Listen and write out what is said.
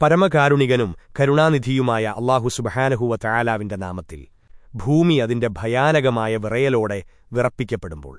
പരമകാരുണികനും കരുണാനിധിയുമായ അള്ളാഹു സുബഹാനഹുവ തയാലാവിന്റെ നാമത്തിൽ ഭൂമി അതിന്റെ ഭയാനകമായ വിറയലോടെ വിറപ്പിക്കപ്പെടുമ്പോൾ